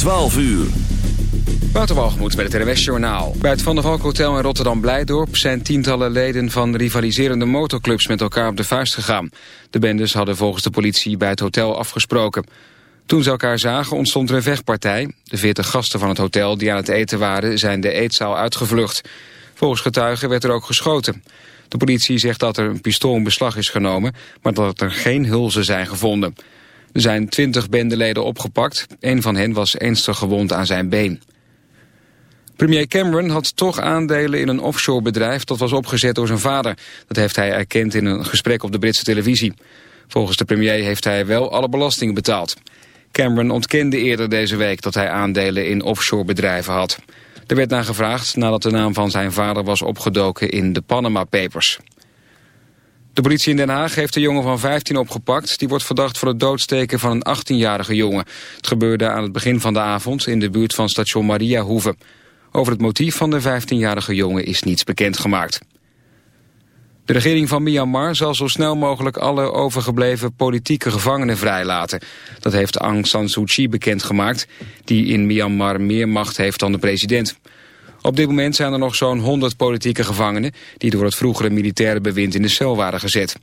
12 uur. Waterwalgemoed bij het RWS Journaal. Bij het Van der Valk Hotel in Rotterdam-Blijdorp... zijn tientallen leden van rivaliserende motorclubs met elkaar op de vuist gegaan. De bendes hadden volgens de politie bij het hotel afgesproken. Toen ze elkaar zagen ontstond er een vechtpartij. De veertig gasten van het hotel die aan het eten waren... zijn de eetzaal uitgevlucht. Volgens getuigen werd er ook geschoten. De politie zegt dat er een pistool in beslag is genomen... maar dat er geen hulzen zijn gevonden. Er zijn twintig bendeleden opgepakt. Een van hen was ernstig gewond aan zijn been. Premier Cameron had toch aandelen in een offshore bedrijf dat was opgezet door zijn vader. Dat heeft hij erkend in een gesprek op de Britse televisie. Volgens de premier heeft hij wel alle belastingen betaald. Cameron ontkende eerder deze week dat hij aandelen in offshore bedrijven had. Er werd naar gevraagd nadat de naam van zijn vader was opgedoken in de Panama Papers. De politie in Den Haag heeft een jongen van 15 opgepakt. Die wordt verdacht voor het doodsteken van een 18-jarige jongen. Het gebeurde aan het begin van de avond in de buurt van station Mariahoeve. Over het motief van de 15-jarige jongen is niets bekendgemaakt. De regering van Myanmar zal zo snel mogelijk alle overgebleven politieke gevangenen vrijlaten. Dat heeft Aung San Suu Kyi bekendgemaakt, die in Myanmar meer macht heeft dan de president. Op dit moment zijn er nog zo'n 100 politieke gevangenen... die door het vroegere militaire bewind in de cel waren gezet.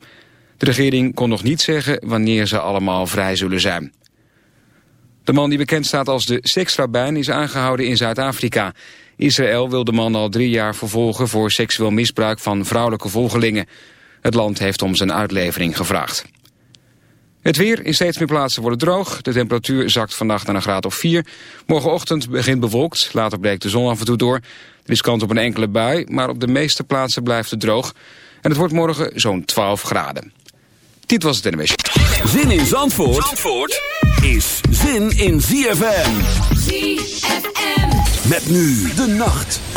De regering kon nog niet zeggen wanneer ze allemaal vrij zullen zijn. De man die bekend staat als de seksrabijn is aangehouden in Zuid-Afrika. Israël wil de man al drie jaar vervolgen voor seksueel misbruik van vrouwelijke volgelingen. Het land heeft om zijn uitlevering gevraagd. Het weer in steeds meer plaatsen wordt het droog. De temperatuur zakt vannacht naar een graad of 4. Morgenochtend begint bewolkt. Later breekt de zon af en toe door. Er is kans op een enkele bui, maar op de meeste plaatsen blijft het droog. En het wordt morgen zo'n 12 graden. Dit was het NMS. Zin in Zandvoort, Zandvoort is zin in ZFM. ZFM. Met nu de nacht.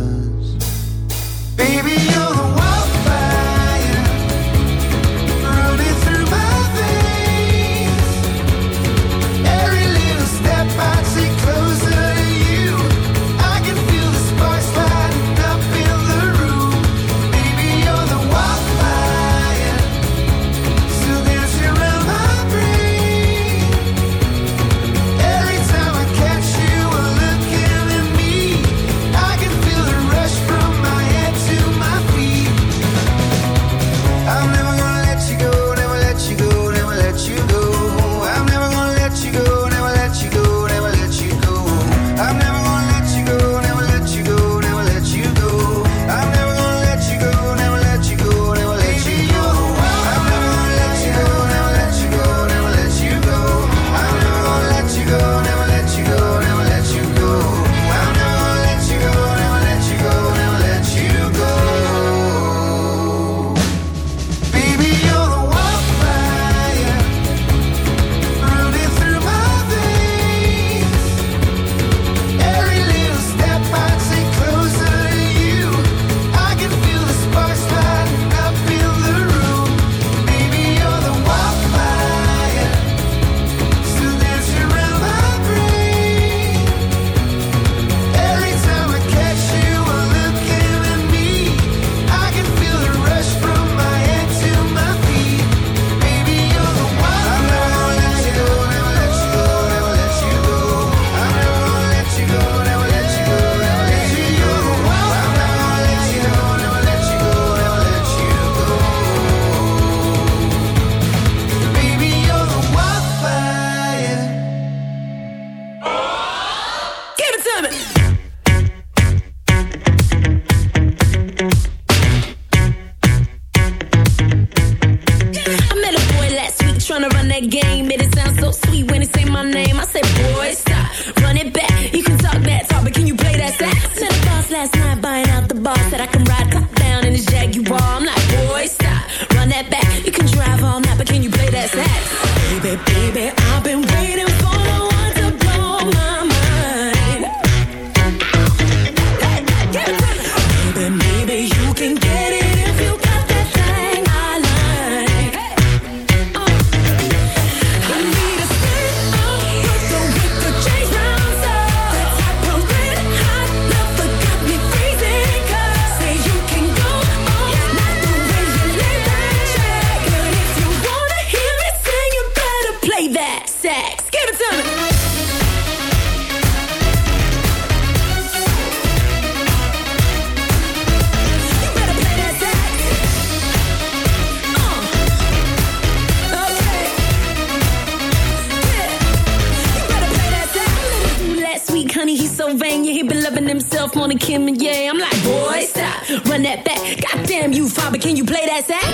himself on a Kim and yeah. I'm like, boy, stop, run that back. Goddamn you, father, can you play that sax?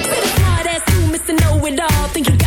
Hard ass you, Mr. Know It All. Think you got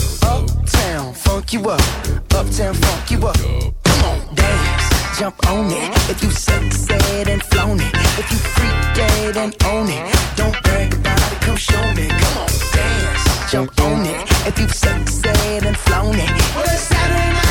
Uptown, funk you up. Uptown, funk you up. Come on, dance, jump on it. If you succeed and flown it. If you freak dead and own it. Don't brag about it, come show me. Come on, dance, jump on it. If you succeed and flown it. Well, it's Saturday night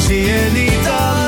zie je niet alleen,